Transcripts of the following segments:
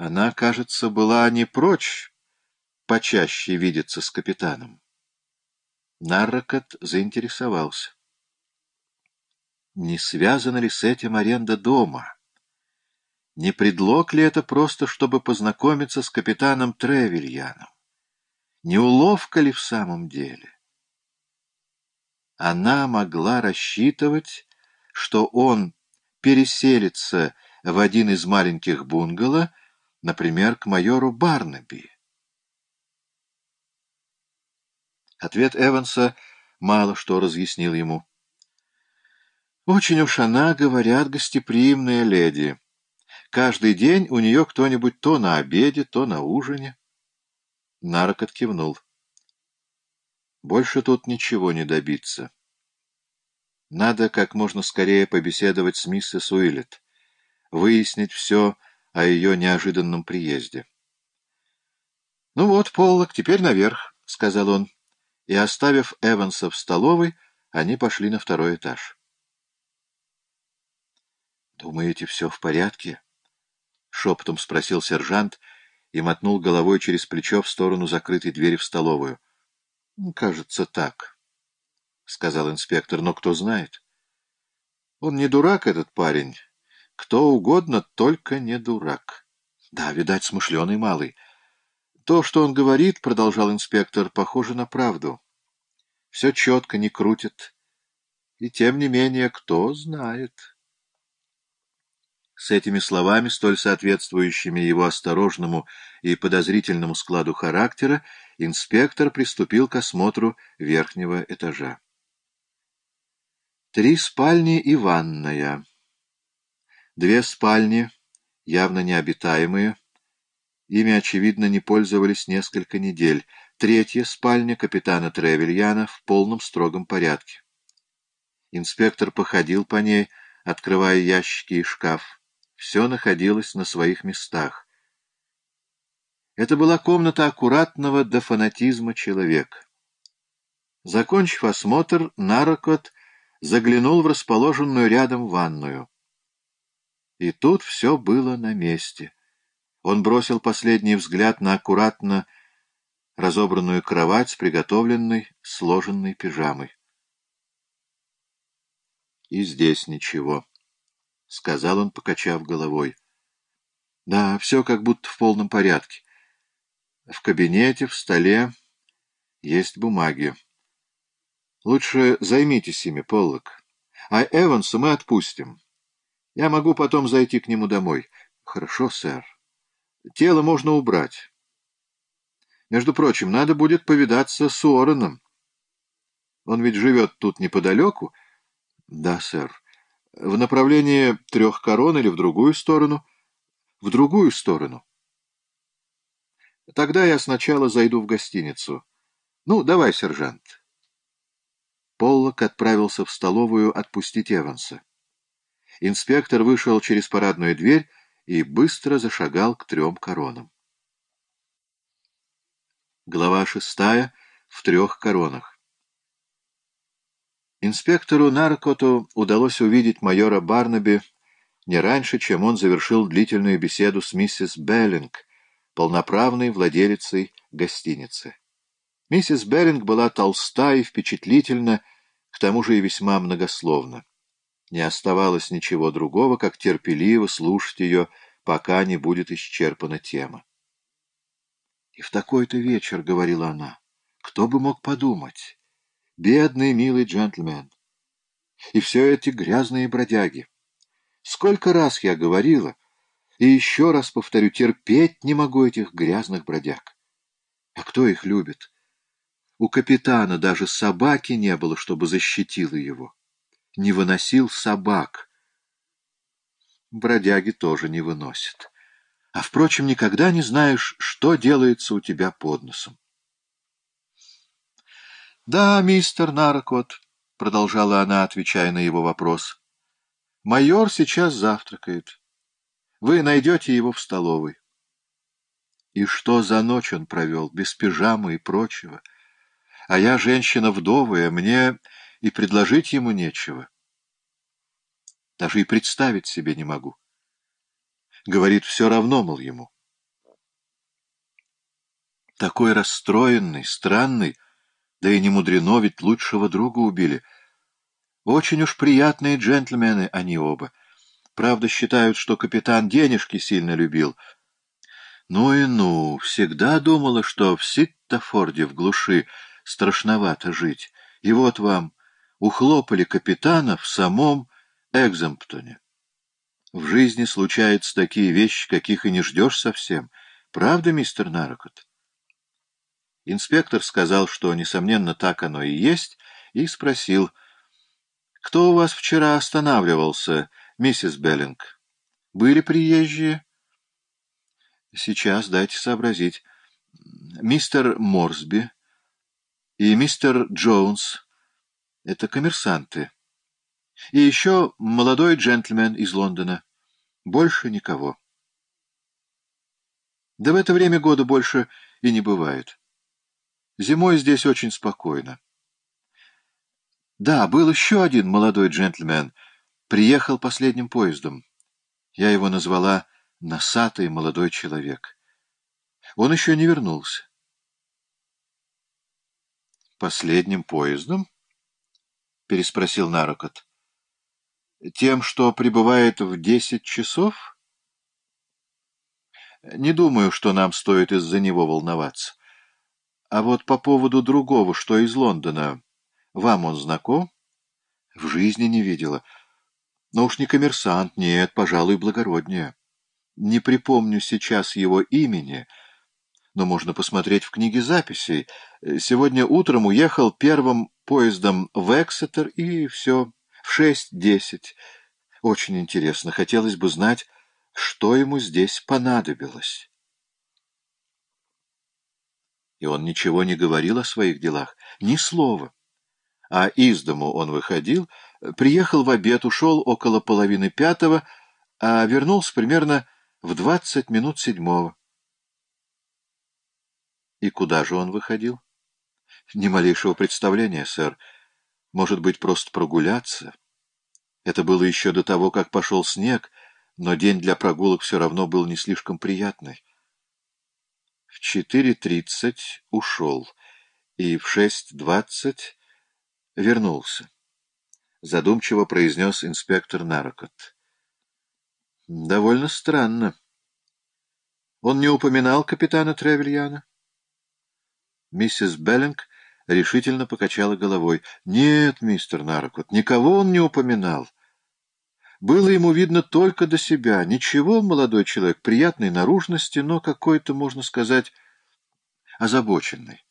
Она, кажется, была не прочь почаще видеться с капитаном. Наррокот заинтересовался. Не связана ли с этим аренда дома? Не предлог ли это просто, чтобы познакомиться с капитаном Тревельяном? Не уловка ли в самом деле? Она могла рассчитывать, что он переселится в один из маленьких бунгало, например, к майору Барнаби. Ответ Эванса мало что разъяснил ему. Очень уж она, говорят, гостеприимная леди. Каждый день у нее кто-нибудь то на обеде, то на ужине. Нарокот кивнул. Больше тут ничего не добиться. Надо как можно скорее побеседовать с миссис Уиллет, выяснить все о ее неожиданном приезде. — Ну вот, Поллок, теперь наверх, — сказал он, и, оставив Эванса в столовой, они пошли на второй этаж. — Думаете, все в порядке? — шепотом спросил сержант и мотнул головой через плечо в сторону закрытой двери в столовую. — Кажется, так. —— сказал инспектор, — но кто знает. Он не дурак, этот парень. Кто угодно, только не дурак. Да, видать, смышленый малый. То, что он говорит, — продолжал инспектор, — похоже на правду. Все четко, не крутит. И тем не менее, кто знает... С этими словами, столь соответствующими его осторожному и подозрительному складу характера, инспектор приступил к осмотру верхнего этажа. Три спальни и ванная. Две спальни, явно необитаемые. Ими, очевидно, не пользовались несколько недель. Третья спальня капитана Тревельяна в полном строгом порядке. Инспектор походил по ней, открывая ящики и шкаф. Все находилось на своих местах. Это была комната аккуратного до фанатизма человека. Закончив осмотр, Нарокот заглянул в расположенную рядом ванную. И тут все было на месте. Он бросил последний взгляд на аккуратно разобранную кровать с приготовленной, сложенной пижамой. «И здесь ничего», — сказал он, покачав головой. «Да, все как будто в полном порядке. В кабинете, в столе есть бумаги. Лучше займитесь ими, Поллок. А Эванса мы отпустим. Я могу потом зайти к нему домой. Хорошо, сэр. Тело можно убрать. Между прочим, надо будет повидаться с Уорреном. Он ведь живет тут неподалеку. Да, сэр. В направлении трех корон или в другую сторону? В другую сторону. Тогда я сначала зайду в гостиницу. Ну, давай, сержант. Поллок отправился в столовую отпустить Эванса. Инспектор вышел через парадную дверь и быстро зашагал к трем коронам. Глава шестая. В трех коронах. Инспектору Наркоту удалось увидеть майора Барнаби не раньше, чем он завершил длительную беседу с миссис Беллинг, полноправной владелицей гостиницы. Миссис Беринг была толста и впечатлительна, к тому же и весьма многословна. Не оставалось ничего другого, как терпеливо слушать ее, пока не будет исчерпана тема. «И в такой-то вечер, — говорила она, — кто бы мог подумать? Бедный, милый джентльмен! И все эти грязные бродяги! Сколько раз я говорила, и еще раз повторю, терпеть не могу этих грязных бродяг. А кто их любит? У капитана даже собаки не было, чтобы защитила его. Не выносил собак. Бродяги тоже не выносят. А, впрочем, никогда не знаешь, что делается у тебя под носом. — Да, мистер Наркот, — продолжала она, отвечая на его вопрос, — майор сейчас завтракает. Вы найдете его в столовой. И что за ночь он провел, без пижамы и прочего? — а я женщина вдовая, мне и предложить ему нечего. Даже и представить себе не могу. Говорит, все равно, мол, ему. Такой расстроенный, странный, да и не мудрено, ведь лучшего друга убили. Очень уж приятные джентльмены они оба. Правда, считают, что капитан денежки сильно любил. Ну и ну, всегда думала, что в Ситтофорде, в глуши, страшновато жить. И вот вам, ухлопали капитана в самом Экземптоне. В жизни случаются такие вещи, каких и не ждешь совсем. Правда, мистер Нарокот? Инспектор сказал, что, несомненно, так оно и есть, и спросил, «Кто у вас вчера останавливался, миссис Беллинг? Были приезжие?» «Сейчас дайте сообразить. Мистер Морсби и мистер Джонс — это коммерсанты». И еще молодой джентльмен из Лондона. Больше никого. Да в это время года больше и не бывает. Зимой здесь очень спокойно. Да, был еще один молодой джентльмен. Приехал последним поездом. Я его назвала «носатый молодой человек». Он еще не вернулся. «Последним поездом?» — переспросил Нарокот. Тем, что прибывает в десять часов? Не думаю, что нам стоит из-за него волноваться. А вот по поводу другого, что из Лондона, вам он знаком? В жизни не видела. Но уж не коммерсант, нет, пожалуй, благороднее. Не припомню сейчас его имени, но можно посмотреть в книге записей. Сегодня утром уехал первым поездом в Эксетер, и все в шесть-десять. Очень интересно. Хотелось бы знать, что ему здесь понадобилось. И он ничего не говорил о своих делах, ни слова. А из дому он выходил, приехал в обед, ушел около половины пятого, а вернулся примерно в двадцать минут седьмого. И куда же он выходил? Ни малейшего представления, сэр. Может быть, просто прогуляться? Это было еще до того, как пошел снег, но день для прогулок все равно был не слишком приятный. В четыре тридцать ушел, и в шесть двадцать вернулся. Задумчиво произнес инспектор Нарокот. Довольно странно. Он не упоминал капитана Тревельяна? Миссис Беллинг решительно покачала головой. «Нет, мистер Наркот, никого он не упоминал. Было ему видно только до себя. Ничего, молодой человек, приятной наружности, но какой-то, можно сказать, озабоченный».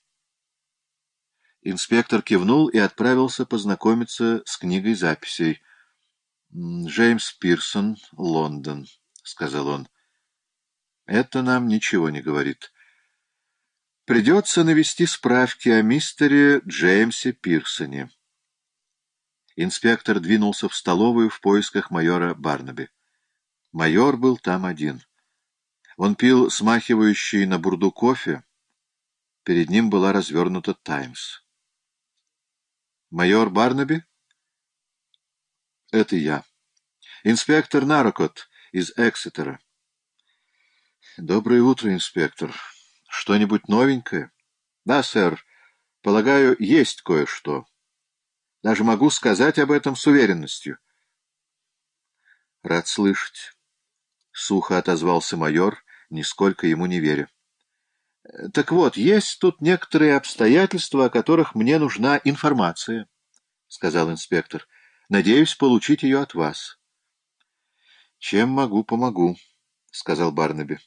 Инспектор кивнул и отправился познакомиться с книгой записей. «Джеймс Пирсон, Лондон», — сказал он. «Это нам ничего не говорит». Придется навести справки о мистере Джеймсе Пирсоне. Инспектор двинулся в столовую в поисках майора Барнаби. Майор был там один. Он пил смахивающий на бурду кофе. Перед ним была развернута «Таймс». «Майор Барнаби?» «Это я. Инспектор Нарокот из Эксетера». «Доброе утро, инспектор». Что-нибудь новенькое? Да, сэр. Полагаю, есть кое-что. Даже могу сказать об этом с уверенностью. Рад слышать. Сухо отозвался майор, нисколько ему не веря. Так вот, есть тут некоторые обстоятельства, о которых мне нужна информация, — сказал инспектор. Надеюсь получить ее от вас. Чем могу, помогу, — сказал Барнаби.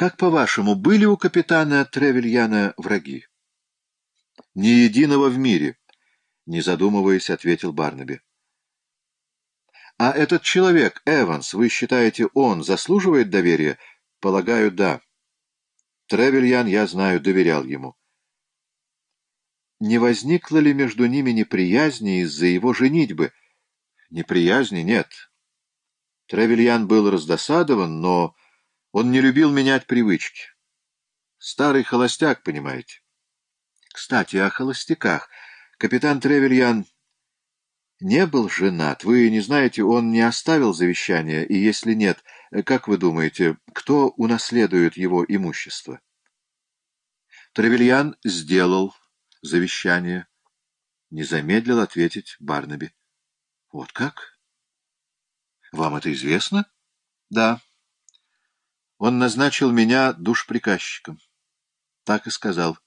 Как, по-вашему, были у капитана Тревельяна враги? — Ни единого в мире, — не задумываясь, ответил Барнаби. — А этот человек, Эванс, вы считаете, он заслуживает доверия? — Полагаю, да. Тревельян, я знаю, доверял ему. Не возникло ли между ними неприязни из-за его женитьбы? Неприязни нет. Тревельян был раздосадован, но он не любил менять привычки. Старый холостяк, понимаете. Кстати, о холостяках. Капитан Тревельян не был женат. Вы не знаете, он не оставил завещания, и если нет, как вы думаете, кто унаследует его имущество? Тревельян сделал завещание. Не замедлил ответить Барнаби. — Вот как? — Вам это известно? — Да. Он назначил меня душприказчиком. Так и сказал.